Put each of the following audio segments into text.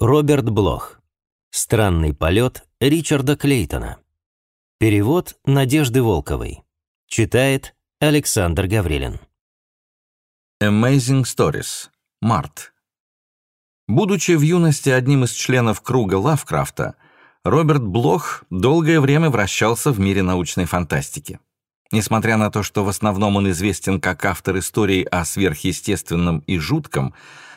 Роберт Блох. Странный полет Ричарда Клейтона. Перевод Надежды Волковой. Читает Александр Гаврилин. Amazing Stories. Март. Будучи в юности одним из членов круга Лавкрафта, Роберт Блох долгое время вращался в мире научной фантастики. Несмотря на то, что в основном он известен как автор историй о сверхъестественном и жутком,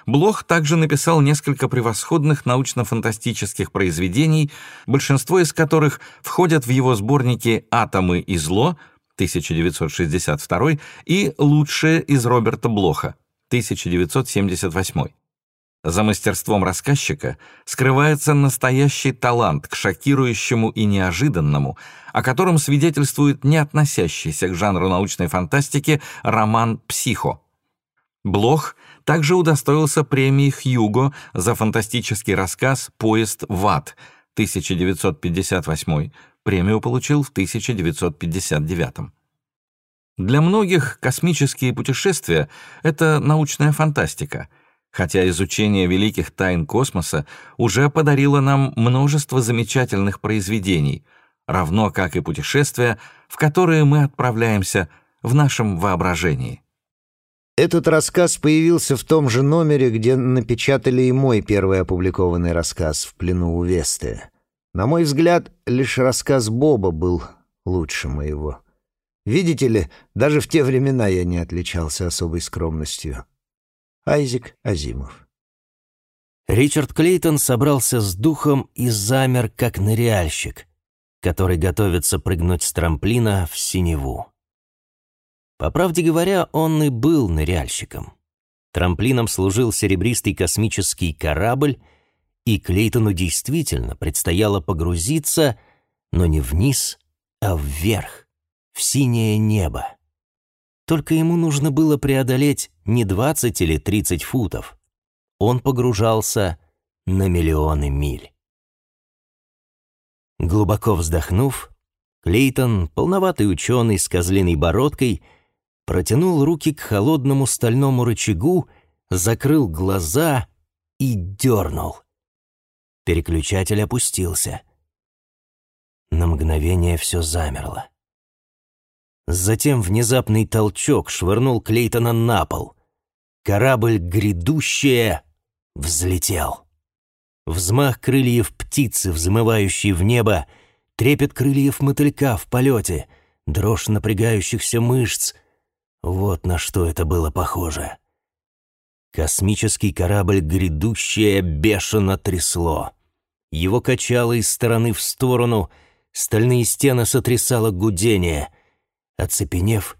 Блох также написал несколько превосходных научно-фантастических произведений, большинство из которых входят в его сборники «Атомы и зло» 1962 и «Лучшее из Роберта Блоха» 1978. За мастерством рассказчика скрывается настоящий талант к шокирующему и неожиданному, о котором свидетельствует не относящийся к жанру научной фантастики роман «Психо». Блох также удостоился премии Хьюго за фантастический рассказ «Поезд в ад» 1958, премию получил в 1959. Для многих космические путешествия — это научная фантастика — хотя изучение великих тайн космоса уже подарило нам множество замечательных произведений, равно как и путешествия, в которые мы отправляемся в нашем воображении. Этот рассказ появился в том же номере, где напечатали и мой первый опубликованный рассказ «В плену у Весты». На мой взгляд, лишь рассказ Боба был лучше моего. Видите ли, даже в те времена я не отличался особой скромностью. Айзек Азимов. Ричард Клейтон собрался с духом и замер, как ныряльщик, который готовится прыгнуть с трамплина в синеву. По правде говоря, он и был ныряльщиком. Трамплином служил серебристый космический корабль, и Клейтону действительно предстояло погрузиться, но не вниз, а вверх, в синее небо. Только ему нужно было преодолеть не 20 или 30 футов. Он погружался на миллионы миль. Глубоко вздохнув, Клейтон, полноватый ученый с козлиной бородкой, протянул руки к холодному стальному рычагу, закрыл глаза и дернул. Переключатель опустился. На мгновение все замерло. Затем внезапный толчок швырнул Клейтона на пол. Корабль «Грядущее» взлетел. Взмах крыльев птицы, взмывающей в небо, трепет крыльев мотылька в полете, дрожь напрягающихся мышц. Вот на что это было похоже. Космический корабль «Грядущее» бешено трясло. Его качало из стороны в сторону, стальные стены сотрясало гудение — Оцепенев,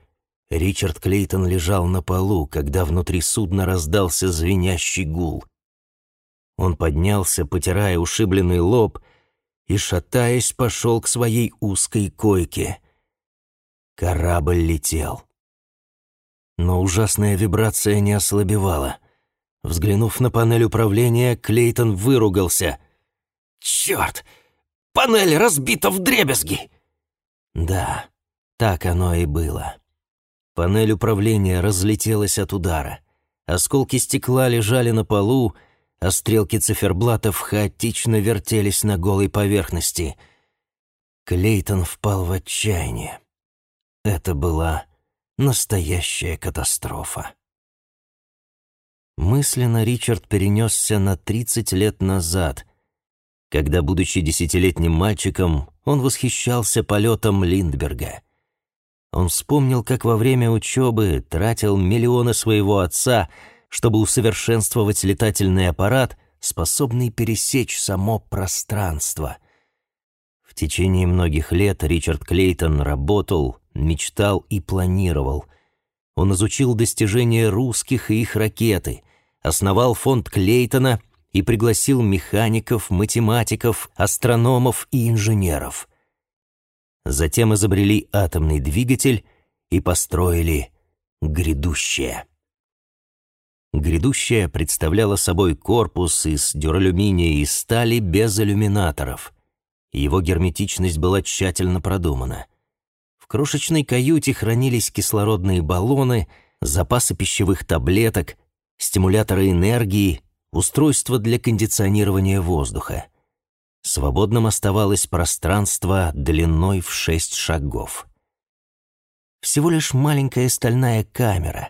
Ричард Клейтон лежал на полу, когда внутри судна раздался звенящий гул. Он поднялся, потирая ушибленный лоб, и, шатаясь, пошел к своей узкой койке. Корабль летел. Но ужасная вибрация не ослабевала. Взглянув на панель управления, Клейтон выругался. «Черт! Панель разбита в дребезги!» Да, так оно и было. Панель управления разлетелась от удара. Осколки стекла лежали на полу, а стрелки циферблатов хаотично вертелись на голой поверхности. Клейтон впал в отчаяние. Это была настоящая катастрофа. Мысленно Ричард перенесся на 30 лет назад, когда, будучи десятилетним мальчиком, он восхищался полетом Линдберга — он вспомнил, как во время учебы тратил миллионы своего отца, чтобы усовершенствовать летательный аппарат, способный пересечь само пространство. В течение многих лет Ричард Клейтон работал, мечтал и планировал. Он изучил достижения русских и их ракеты, основал фонд Клейтона и пригласил механиков, математиков, астрономов и инженеров — затем изобрели атомный двигатель и построили грядущее. Грядущее представляло собой корпус из дюралюминия и стали без иллюминаторов. Его герметичность была тщательно продумана. В крошечной каюте хранились кислородные баллоны, запасы пищевых таблеток, стимуляторы энергии, устройство для кондиционирования воздуха. Свободным оставалось пространство длиной в шесть шагов. Всего лишь маленькая стальная камера,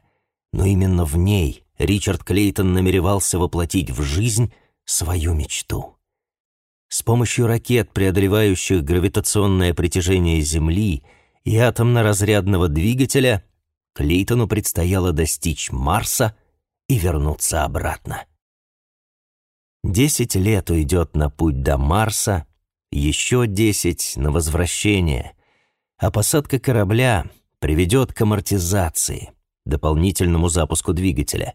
но именно в ней Ричард Клейтон намеревался воплотить в жизнь свою мечту. С помощью ракет, преодолевающих гравитационное притяжение Земли и атомно-разрядного двигателя, Клейтону предстояло достичь Марса и вернуться обратно. Десять лет уйдет на путь до Марса, еще десять — на возвращение, а посадка корабля приведет к амортизации, дополнительному запуску двигателя.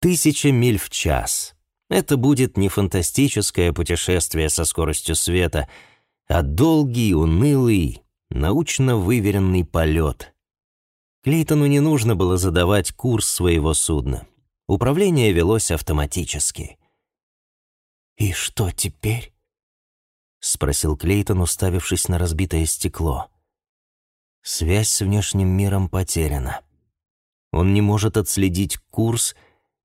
Тысяча миль в час. Это будет не фантастическое путешествие со скоростью света, а долгий, унылый, научно выверенный полет. Клейтону не нужно было задавать курс своего судна. Управление велось автоматически. «И что теперь?» — спросил Клейтон, уставившись на разбитое стекло. Связь с внешним миром потеряна. Он не может отследить курс,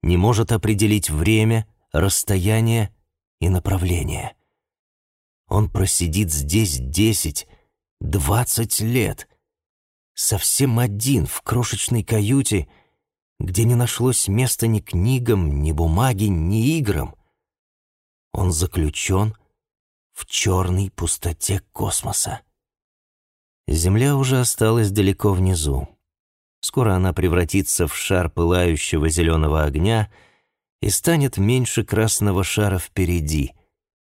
не может определить время, расстояние и направление. Он просидит здесь десять, двадцать лет, совсем один в крошечной каюте, где не нашлось места ни книгам, ни бумаге, ни играм. Он заключен в черной пустоте космоса. Земля уже осталась далеко внизу. Скоро она превратится в шар пылающего зеленого огня и станет меньше красного шара впереди,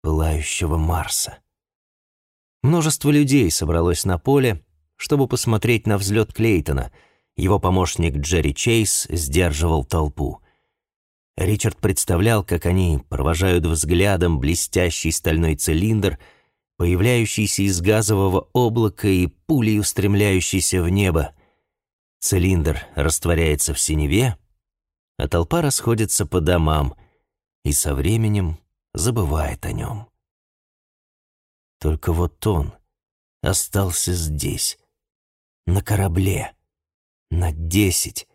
пылающего Марса. Множество людей собралось на поле, чтобы посмотреть на взлет Клейтона. Его помощник Джерри Чейз сдерживал толпу. Ричард представлял, как они провожают взглядом блестящий стальной цилиндр, появляющийся из газового облака и пулей устремляющийся в небо. Цилиндр растворяется в синеве, а толпа расходится по домам и со временем забывает о нем. Только вот он остался здесь, на корабле, на десять,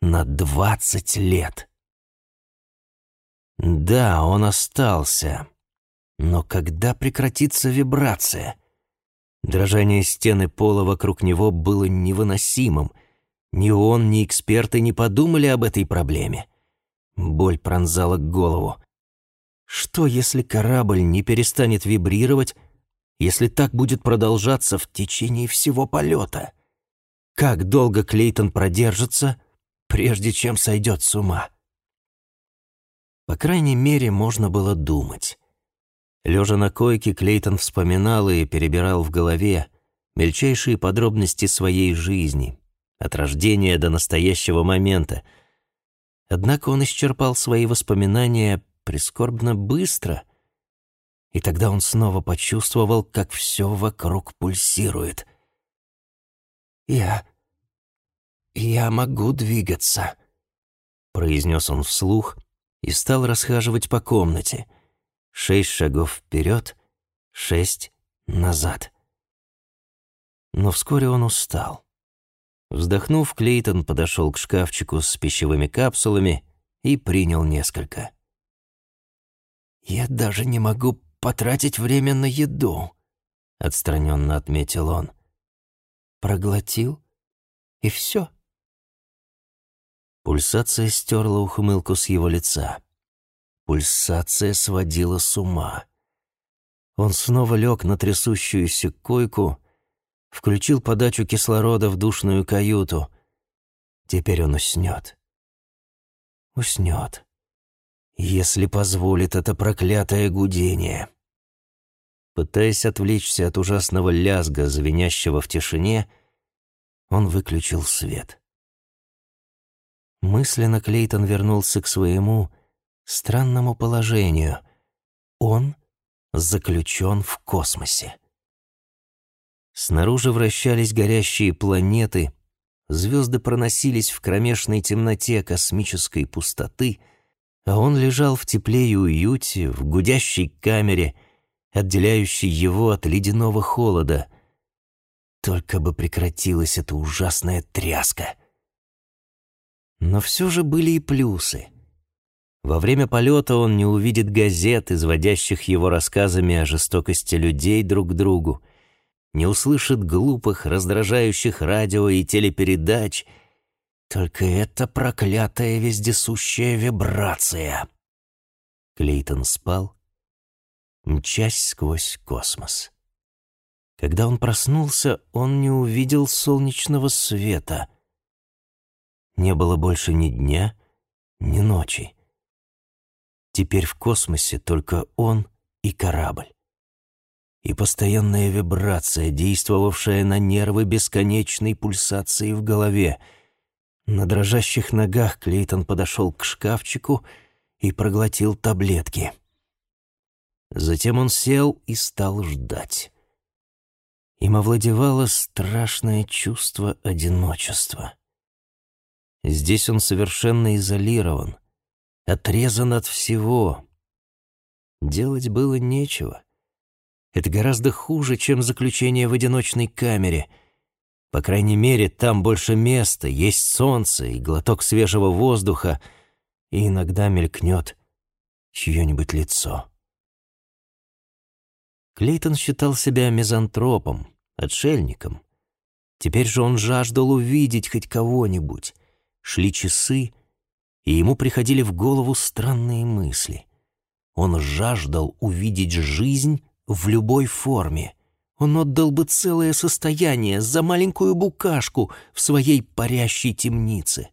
на двадцать лет. Да, он остался. Но когда прекратится вибрация? Дрожание стены пола вокруг него было невыносимым. Ни он, ни эксперты не подумали об этой проблеме. Боль пронзала голову. Что, если корабль не перестанет вибрировать, если так будет продолжаться в течение всего полета? Как долго Клейтон продержится, прежде чем сойдет с ума? По крайней мере, можно было думать. Лежа на койке, Клейтон вспоминал и перебирал в голове мельчайшие подробности своей жизни, от рождения до настоящего момента. Однако он исчерпал свои воспоминания прискорбно быстро, и тогда он снова почувствовал, как все вокруг пульсирует. «Я... я могу двигаться», — произнес он вслух — и стал расхаживать по комнате. Шесть шагов вперед, шесть назад. Но вскоре он устал. Вздохнув, Клейтон подошел к шкафчику с пищевыми капсулами и принял несколько. «Я даже не могу потратить время на еду», — отстраненно отметил он. «Проглотил, и все». Пульсация стерла ухмылку с его лица. Пульсация сводила с ума. Он снова лег на трясущуюся койку, включил подачу кислорода в душную каюту. Теперь он уснет. Уснет. Если позволит это проклятое гудение. Пытаясь отвлечься от ужасного лязга, звенящего в тишине, он выключил свет. Мысленно Клейтон вернулся к своему странному положению. Он заключен в космосе. Снаружи вращались горящие планеты, звезды проносились в кромешной темноте космической пустоты, а он лежал в тепле и уюте, в гудящей камере, отделяющей его от ледяного холода. Только бы прекратилась эта ужасная тряска. Но все же были и плюсы. Во время полета он не увидит газет, изводящих его рассказами о жестокости людей друг к другу, не услышит глупых, раздражающих радио и телепередач. Только это проклятая вездесущая вибрация. Клейтон спал, мчась сквозь космос. Когда он проснулся, он не увидел солнечного света. Не было больше ни дня, ни ночи. Теперь в космосе только он и корабль. И постоянная вибрация, действовавшая на нервы бесконечной пульсации в голове. На дрожащих ногах Клейтон подошел к шкафчику и проглотил таблетки. Затем он сел и стал ждать. Им овладевало страшное чувство одиночества. Здесь он совершенно изолирован, отрезан от всего. Делать было нечего. Это гораздо хуже, чем заключение в одиночной камере. По крайней мере, там больше места, есть солнце и глоток свежего воздуха, и иногда мелькнет чье-нибудь лицо. Клейтон считал себя мизантропом, отшельником. Теперь же он жаждал увидеть хоть кого-нибудь. Шли часы, и ему приходили в голову странные мысли. Он жаждал увидеть жизнь в любой форме. Он отдал бы целое состояние за маленькую букашку в своей парящей темнице.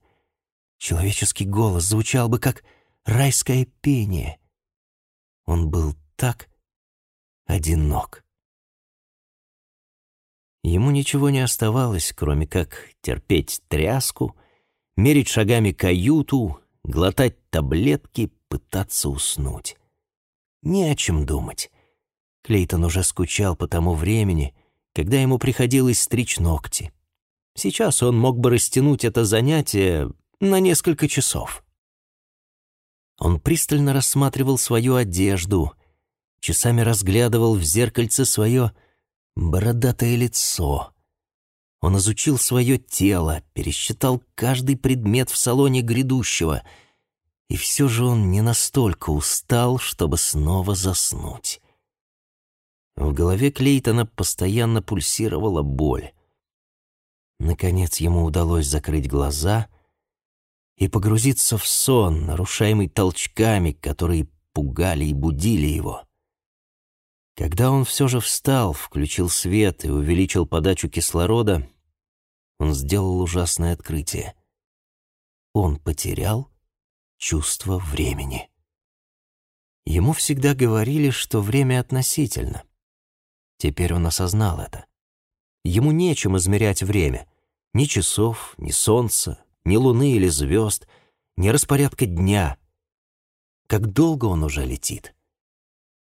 Человеческий голос звучал бы как райское пение. Он был так одинок. Ему ничего не оставалось, кроме как терпеть тряску, мерить шагами каюту, глотать таблетки, пытаться уснуть. Не о чем думать. Клейтон уже скучал по тому времени, когда ему приходилось стричь ногти. Сейчас он мог бы растянуть это занятие на несколько часов. Он пристально рассматривал свою одежду, часами разглядывал в зеркальце свое бородатое лицо. Он изучил свое тело, пересчитал каждый предмет в салоне грядущего, и все же он не настолько устал, чтобы снова заснуть. В голове Клейтона постоянно пульсировала боль. Наконец ему удалось закрыть глаза и погрузиться в сон, нарушаемый толчками, которые пугали и будили его. Когда он все же встал, включил свет и увеличил подачу кислорода, он сделал ужасное открытие. Он потерял чувство времени. Ему всегда говорили, что время относительно. Теперь он осознал это. Ему нечем измерять время. Ни часов, ни солнца, ни луны или звезд, ни распорядка дня. Как долго он уже летит?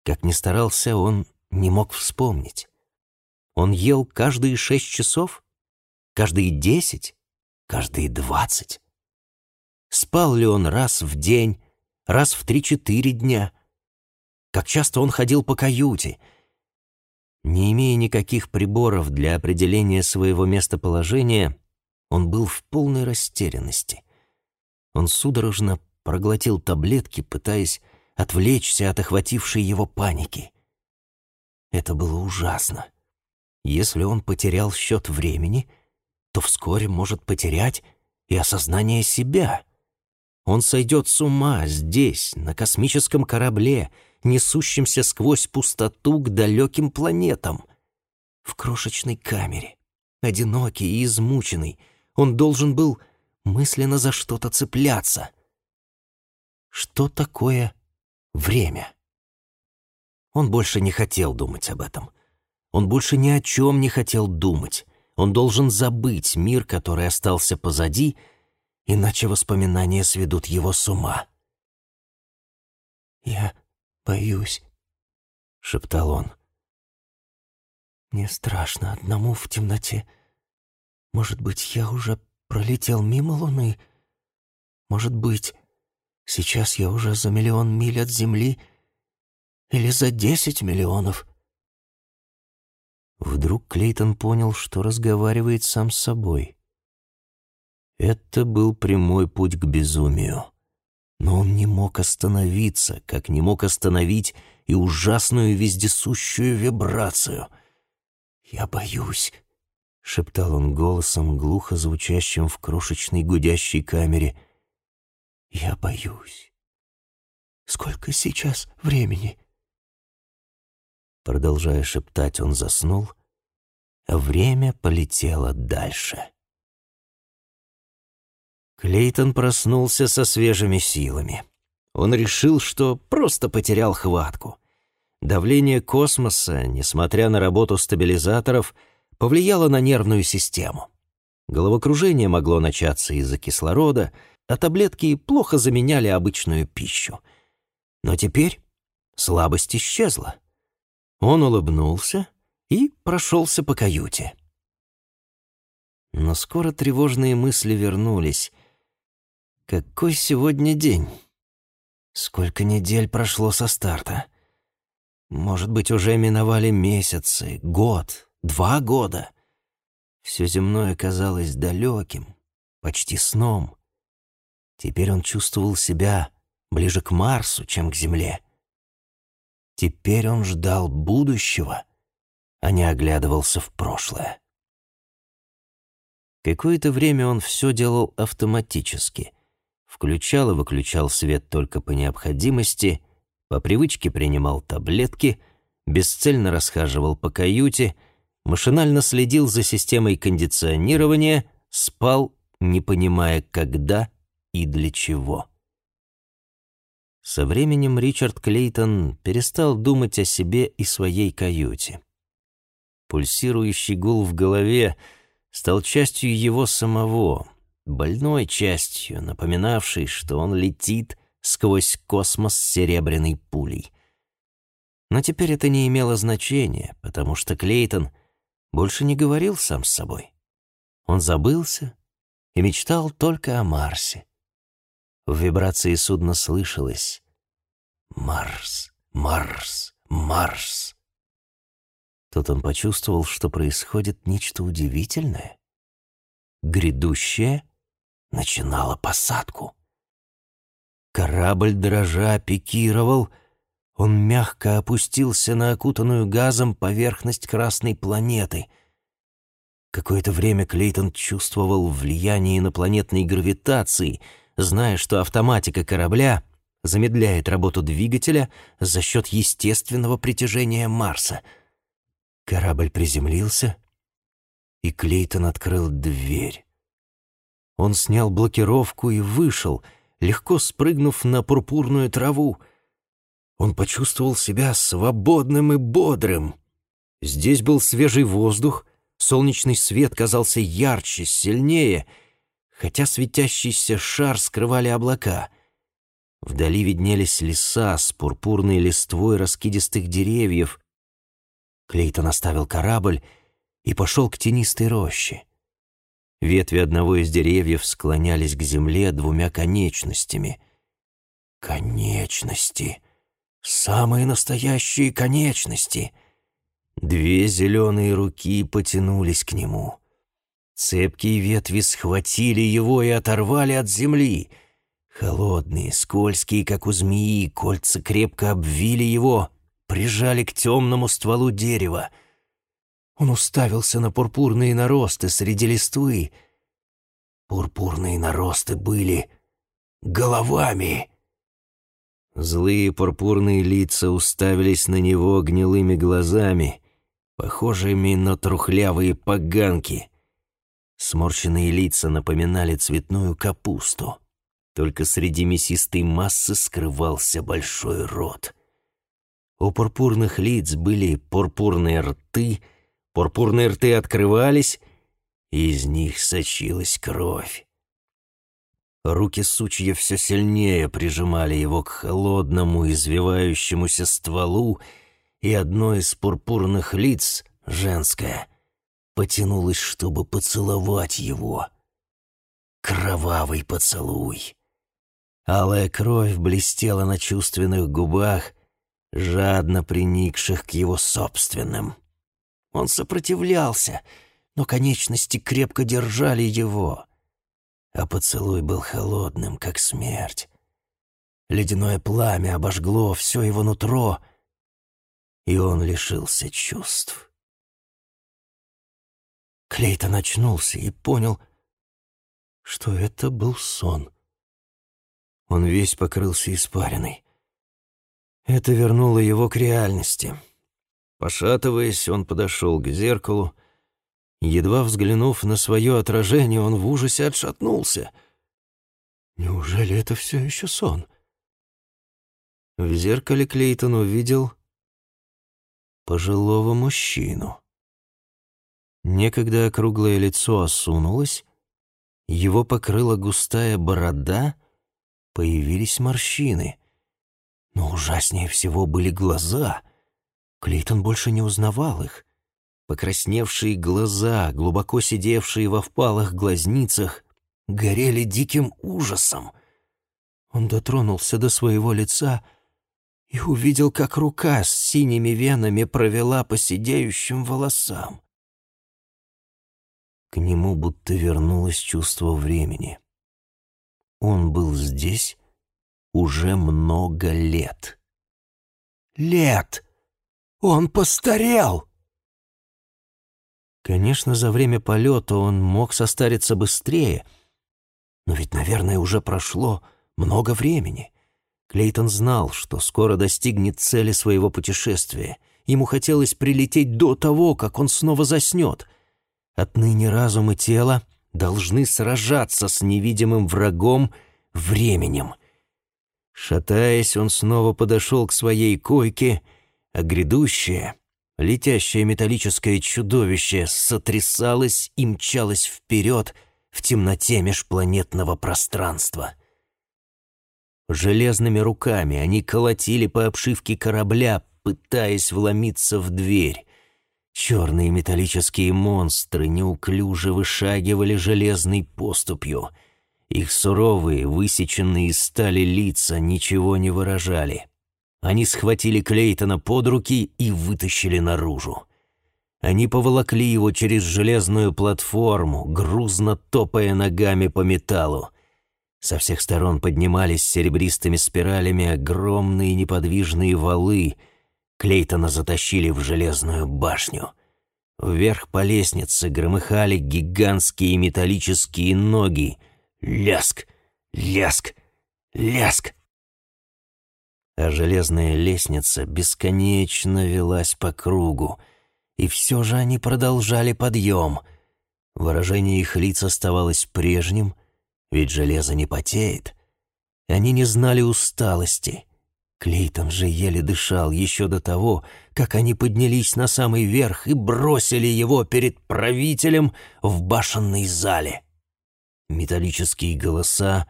Как ни старался, он не мог вспомнить. Он ел каждые шесть часов? Каждые десять? Каждые двадцать? Спал ли он раз в день, раз в три-четыре дня? Как часто он ходил по каюте? Не имея никаких приборов для определения своего местоположения, он был в полной растерянности. Он судорожно проглотил таблетки, пытаясь отвлечься от охватившей его паники. Это было ужасно. Если он потерял счет времени, то вскоре может потерять и осознание себя. Он сойдет с ума здесь, на космическом корабле, несущемся сквозь пустоту к далеким планетам. В крошечной камере, одинокий и измученный, он должен был мысленно за что-то цепляться. Что такое Время. Он больше не хотел думать об этом. Он больше ни о чем не хотел думать. Он должен забыть мир, который остался позади, иначе воспоминания сведут его с ума. «Я боюсь», — шептал он. «Мне страшно одному в темноте. Может быть, я уже пролетел мимо Луны? Может быть, Сейчас я уже за миллион миль от Земли или за десять миллионов. Вдруг Клейтон понял, что разговаривает сам с собой. Это был прямой путь к безумию. Но он не мог остановиться, как не мог остановить и ужасную вездесущую вибрацию. «Я боюсь», — шептал он голосом, глухо звучащим в крошечной гудящей камере. «Я боюсь. Сколько сейчас времени?» Продолжая шептать, он заснул, а время полетело дальше. Клейтон проснулся со свежими силами. Он решил, что просто потерял хватку. Давление космоса, несмотря на работу стабилизаторов, повлияло на нервную систему. Головокружение могло начаться из-за кислорода, а таблетки плохо заменяли обычную пищу. Но теперь слабость исчезла. Он улыбнулся и прошелся по каюте. Но скоро тревожные мысли вернулись. Какой сегодня день? Сколько недель прошло со старта? Может быть, уже миновали месяцы, год, два года. Все земное казалось далеким, почти сном. Теперь он чувствовал себя ближе к Марсу, чем к Земле. Теперь он ждал будущего, а не оглядывался в прошлое. Какое-то время он все делал автоматически. Включал и выключал свет только по необходимости, по привычке принимал таблетки, бесцельно расхаживал по каюте, машинально следил за системой кондиционирования, спал, не понимая, когда и для чего. Со временем Ричард Клейтон перестал думать о себе и своей каюте. Пульсирующий гул в голове стал частью его самого, больной частью, напоминавшей, что он летит сквозь космос серебряной пулей. Но теперь это не имело значения, потому что Клейтон больше не говорил сам с собой. Он забылся и мечтал только о Марсе. В вибрации судна слышалось «Марс, Марс, Марс». Тут он почувствовал, что происходит нечто удивительное. Грядущее начинало посадку. Корабль дрожа пикировал, он мягко опустился на окутанную газом поверхность красной планеты. Какое-то время Клейтон чувствовал влияние инопланетной гравитации — зная, что автоматика корабля замедляет работу двигателя за счет естественного притяжения Марса. Корабль приземлился, и Клейтон открыл дверь. Он снял блокировку и вышел, легко спрыгнув на пурпурную траву. Он почувствовал себя свободным и бодрым. Здесь был свежий воздух, солнечный свет казался ярче, сильнее — хотя светящийся шар скрывали облака. Вдали виднелись леса с пурпурной листвой раскидистых деревьев. Клейтон оставил корабль и пошел к тенистой роще. Ветви одного из деревьев склонялись к земле двумя конечностями. Конечности! Самые настоящие конечности! Две зеленые руки потянулись к нему — Цепкие ветви схватили его и оторвали от земли. Холодные, скользкие, как у змеи, кольца крепко обвили его, прижали к темному стволу дерева. Он уставился на пурпурные наросты среди листвы. Пурпурные наросты были головами. Злые пурпурные лица уставились на него гнилыми глазами, похожими на трухлявые поганки — Сморщенные лица напоминали цветную капусту. Только среди мясистой массы скрывался большой рот. У пурпурных лиц были пурпурные рты, пурпурные рты открывались, и из них сочилась кровь. Руки сучья все сильнее прижимали его к холодному, извивающемуся стволу, и одно из пурпурных лиц, женское, потянулась, чтобы поцеловать его. Кровавый поцелуй. Алая кровь блестела на чувственных губах, жадно приникших к его собственным. Он сопротивлялся, но конечности крепко держали его. А поцелуй был холодным, как смерть. Ледяное пламя обожгло все его нутро, и он лишился чувств. Клейтон очнулся и понял, что это был сон. Он весь покрылся испариной. Это вернуло его к реальности. Пошатываясь, он подошел к зеркалу. Едва взглянув на свое отражение, он в ужасе отшатнулся. Неужели это все еще сон? В зеркале Клейтон увидел пожилого мужчину. Некогда округлое лицо осунулось, его покрыла густая борода, появились морщины. Но ужаснее всего были глаза. Клейтон больше не узнавал их. Покрасневшие глаза, глубоко сидевшие во впалых глазницах, горели диким ужасом. Он дотронулся до своего лица и увидел, как рука с синими венами провела по сидеющим волосам. К нему будто вернулось чувство времени. Он был здесь уже много лет. Лет! Он постарел! Конечно, за время полета он мог состариться быстрее, но ведь, наверное, уже прошло много времени. Клейтон знал, что скоро достигнет цели своего путешествия. Ему хотелось прилететь до того, как он снова заснет — Отныне разум и тело должны сражаться с невидимым врагом временем. Шатаясь, он снова подошел к своей койке, а грядущее, летящее металлическое чудовище сотрясалось и мчалось вперед в темноте межпланетного пространства. Железными руками они колотили по обшивке корабля, пытаясь вломиться в дверь. Черные металлические монстры неуклюже вышагивали железной поступью. Их суровые, высеченные из стали лица ничего не выражали. Они схватили Клейтона под руки и вытащили наружу. Они поволокли его через железную платформу, грузно топая ногами по металлу. Со всех сторон поднимались серебристыми спиралями огромные неподвижные валы — Клейтона затащили в железную башню. Вверх по лестнице громыхали гигантские металлические ноги. Ляск, ляск, ляск. А железная лестница бесконечно велась по кругу, и все же они продолжали подъем. Выражение их лиц оставалось прежним, ведь железо не потеет. Они не знали усталости — Клейтон же еле дышал еще до того, как они поднялись на самый верх и бросили его перед правителем в башенной зале. Металлические голоса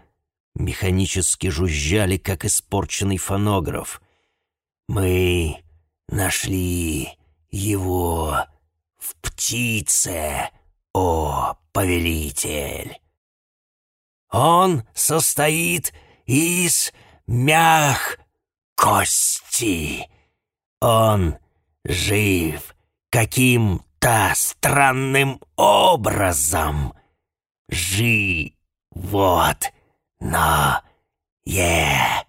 механически жужжали, как испорченный фонограф. «Мы нашли его в птице, о повелитель! Он состоит из мях кости. Он жив каким-то странным образом. Живот, но е.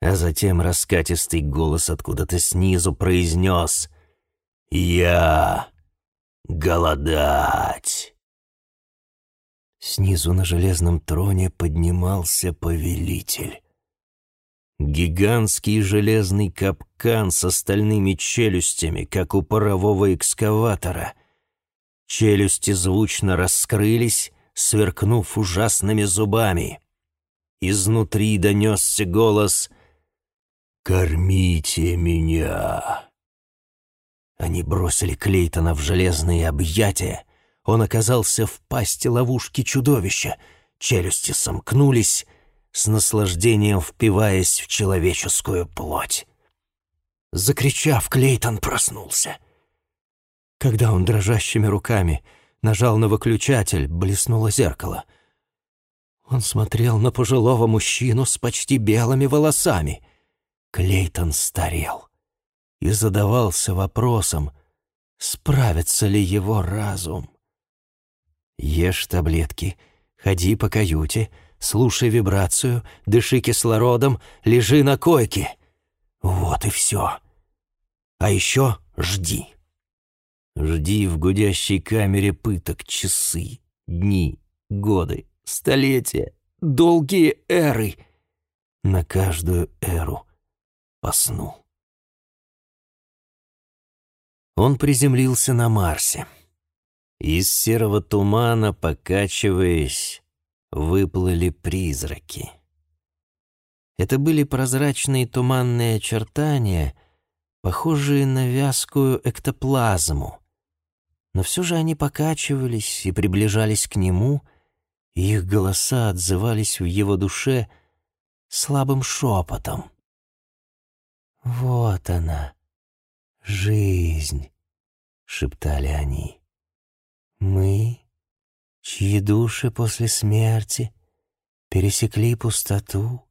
А затем раскатистый голос откуда-то снизу произнес «Я голодать». Снизу на железном троне поднимался повелитель. Гигантский железный капкан с остальными челюстями, как у парового экскаватора. Челюсти звучно раскрылись, сверкнув ужасными зубами. Изнутри донесся голос «Кормите меня!» Они бросили Клейтона в железные объятия. Он оказался в пасти ловушки чудовища. Челюсти сомкнулись, с наслаждением впиваясь в человеческую плоть. Закричав, Клейтон проснулся. Когда он дрожащими руками нажал на выключатель, блеснуло зеркало. Он смотрел на пожилого мужчину с почти белыми волосами. Клейтон старел и задавался вопросом, справится ли его разум. «Ешь таблетки, ходи по каюте», слушай вибрацию, дыши кислородом, лежи на койке. Вот и все. А еще жди. Жди в гудящей камере пыток часы, дни, годы, столетия, долгие эры. На каждую эру по сну. Он приземлился на Марсе. Из серого тумана, покачиваясь, выплыли призраки. Это были прозрачные туманные очертания, похожие на вязкую эктоплазму. Но все же они покачивались и приближались к нему, и их голоса отзывались в его душе слабым шепотом. «Вот она, жизнь», — шептали они. «Мы, чьи души после смерти пересекли пустоту,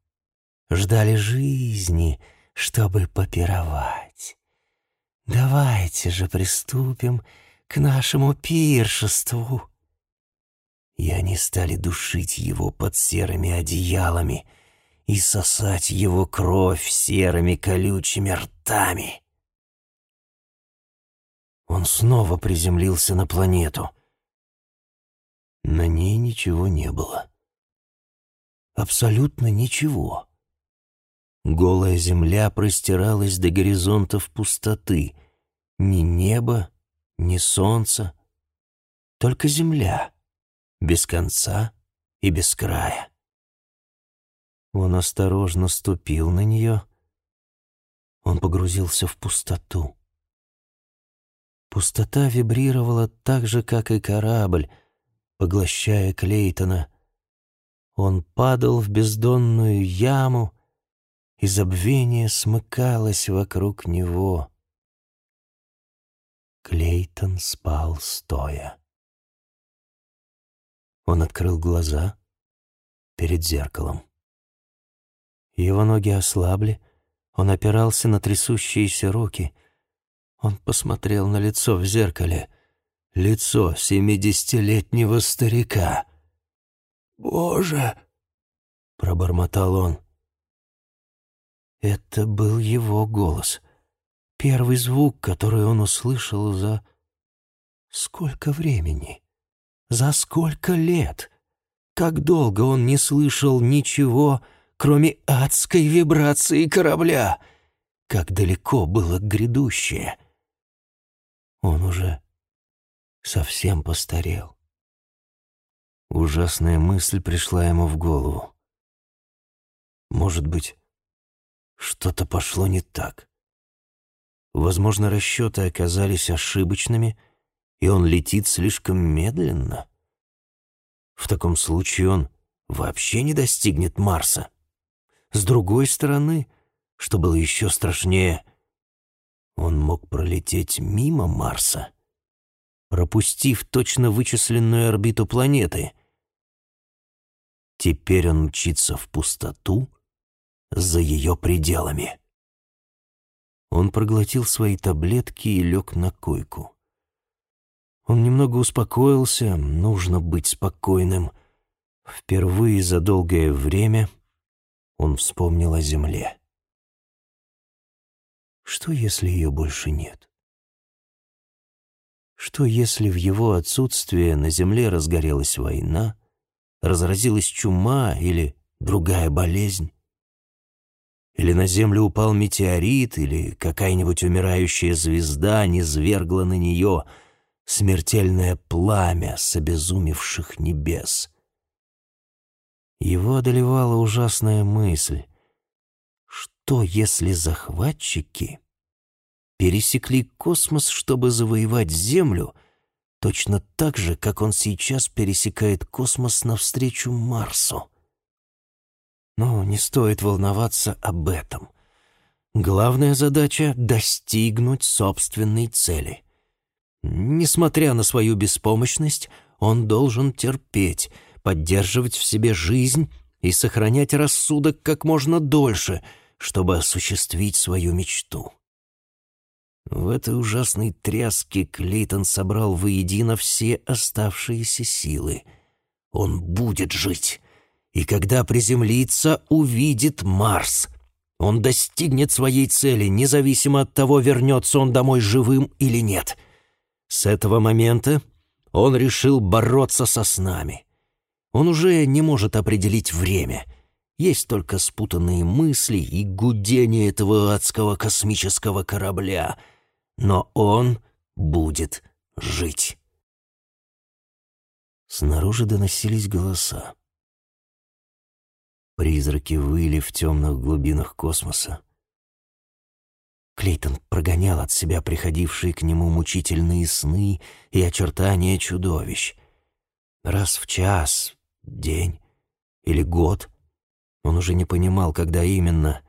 ждали жизни, чтобы попировать. Давайте же приступим к нашему пиршеству». И они стали душить его под серыми одеялами и сосать его кровь серыми колючими ртами. Он снова приземлился на планету. На ней ничего не было. Абсолютно ничего. Голая земля простиралась до горизонтов пустоты. Ни неба, ни солнца, только земля, без конца и без края. Он осторожно ступил на нее. Он погрузился в пустоту. Пустота вибрировала так же, как и корабль, поглощая Клейтона. Он падал в бездонную яму, и забвение смыкалось вокруг него. Клейтон спал стоя. Он открыл глаза перед зеркалом. Его ноги ослабли, он опирался на трясущиеся руки. Он посмотрел на лицо в зеркале. Лицо семидесятилетнего старика. «Боже!» — пробормотал он. Это был его голос. Первый звук, который он услышал за... Сколько времени? За сколько лет? Как долго он не слышал ничего, кроме адской вибрации корабля. Как далеко было грядущее. Он уже совсем постарел. Ужасная мысль пришла ему в голову. Может быть, что-то пошло не так. Возможно, расчеты оказались ошибочными, и он летит слишком медленно. В таком случае он вообще не достигнет Марса. С другой стороны, что было еще страшнее, он мог пролететь мимо Марса, пропустив точно вычисленную орбиту планеты. Теперь он мчится в пустоту за ее пределами. Он проглотил свои таблетки и лег на койку. Он немного успокоился, нужно быть спокойным. Впервые за долгое время — он вспомнил о земле. Что, если ее больше нет? Что, если в его отсутствие на земле разгорелась война, разразилась чума или другая болезнь? Или на землю упал метеорит, или какая-нибудь умирающая звезда низвергла на нее смертельное пламя с обезумевших небес? Его одолевала ужасная мысль. Что, если захватчики пересекли космос, чтобы завоевать Землю, точно так же, как он сейчас пересекает космос навстречу Марсу? Но не стоит волноваться об этом. Главная задача — достигнуть собственной цели. Несмотря на свою беспомощность, он должен терпеть — поддерживать в себе жизнь и сохранять рассудок как можно дольше, чтобы осуществить свою мечту. В этой ужасной тряске Клейтон собрал воедино все оставшиеся силы. Он будет жить, и когда приземлится, увидит Марс. Он достигнет своей цели, независимо от того, вернется он домой живым или нет. С этого момента он решил бороться со снами. Он уже не может определить время. Есть только спутанные мысли и гудение этого адского космического корабля. Но он будет жить. Снаружи доносились голоса. Призраки выли в темных глубинах космоса. Клейтон прогонял от себя приходившие к нему мучительные сны и очертания чудовищ. Раз в час, день или год, он уже не понимал, когда именно,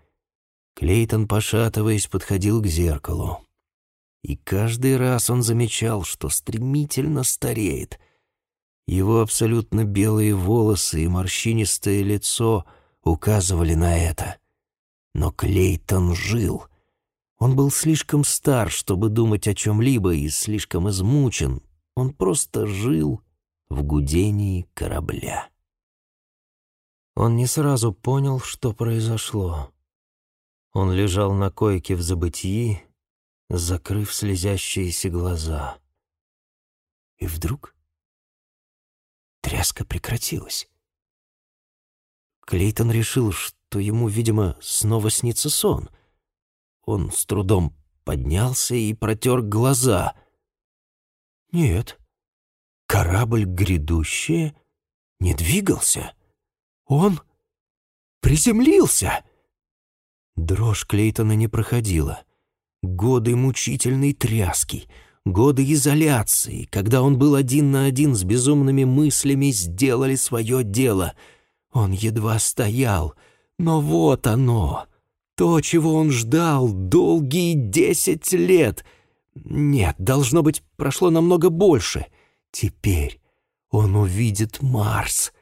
Клейтон, пошатываясь, подходил к зеркалу. И каждый раз он замечал, что стремительно стареет. Его абсолютно белые волосы и морщинистое лицо указывали на это. Но Клейтон жил. Он был слишком стар, чтобы думать о чем-либо, и слишком измучен. Он просто жил в гудении корабля. Он не сразу понял, что произошло. Он лежал на койке в забытии, закрыв слезящиеся глаза. И вдруг тряска прекратилась. Клейтон решил, что ему, видимо, снова снится сон. Он с трудом поднялся и протер глаза. Нет, корабль грядущее не двигался. Он приземлился. Дрожь Клейтона не проходила. Годы мучительной тряски, годы изоляции, когда он был один на один с безумными мыслями, сделали свое дело. Он едва стоял, но вот оно, то, чего он ждал долгие десять лет. Нет, должно быть, прошло намного больше. Теперь он увидит Марс.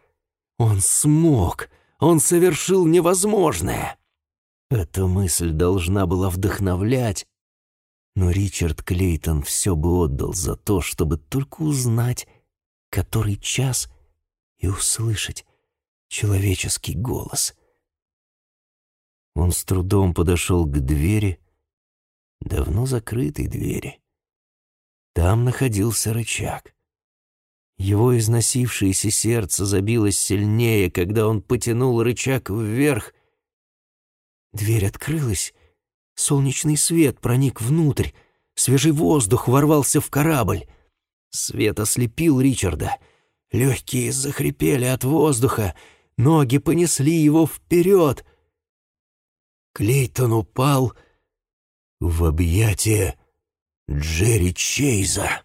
Он смог, он совершил невозможное. Эта мысль должна была вдохновлять, но Ричард Клейтон все бы отдал за то, чтобы только узнать, который час, и услышать человеческий голос. Он с трудом подошел к двери, давно закрытой двери. Там находился рычаг. Его износившееся сердце забилось сильнее, когда он потянул рычаг вверх. Дверь открылась, Солнечный свет проник внутрь, свежий воздух ворвался в корабль. Свет ослепил Ричарда. Легкие захрипели от воздуха, ноги понесли его вперед. Клейтон упал в объятия Джерри Чейза.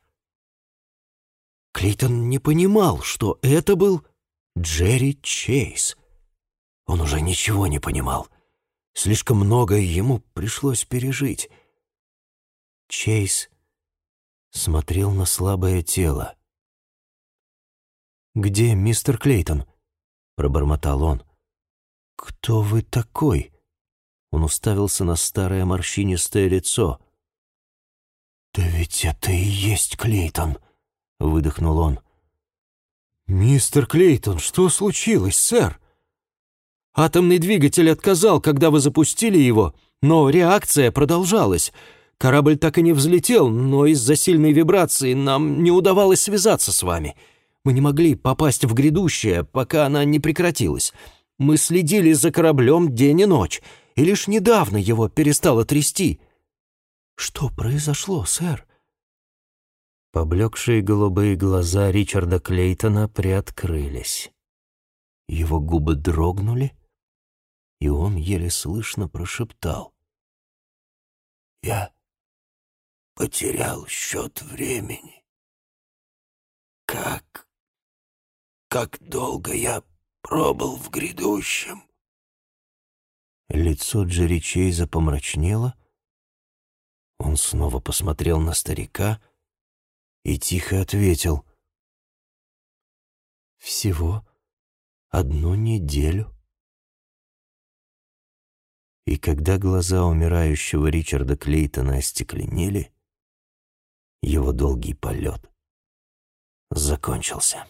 Клейтон не понимал, что это был Джерри Чейз. Он уже ничего не понимал. Слишком многое ему пришлось пережить. Чейз смотрел на слабое тело. «Где мистер Клейтон?» — пробормотал он. «Кто вы такой?» Он уставился на старое морщинистое лицо. «Да ведь это и есть Клейтон!» — выдохнул он. «Мистер Клейтон, что случилось, сэр?» Атомный двигатель отказал, когда вы запустили его, но реакция продолжалась. Корабль так и не взлетел, но из-за сильной вибрации нам не удавалось связаться с вами. Мы не могли попасть в грядущее, пока она не прекратилась. Мы следили за кораблем день и ночь, и лишь недавно его перестало трясти. Что произошло, сэр? Поблекшие голубые глаза Ричарда Клейтона приоткрылись. Его губы дрогнули, и он еле слышно прошептал. «Я потерял счет времени. Как... как долго я пробыл в грядущем?» Лицо Джерри Чейза помрачнело. Он снова посмотрел на старика и тихо ответил. «Всего одну неделю». И когда глаза умирающего Ричарда Клейтона остекленели, его долгий полет закончился.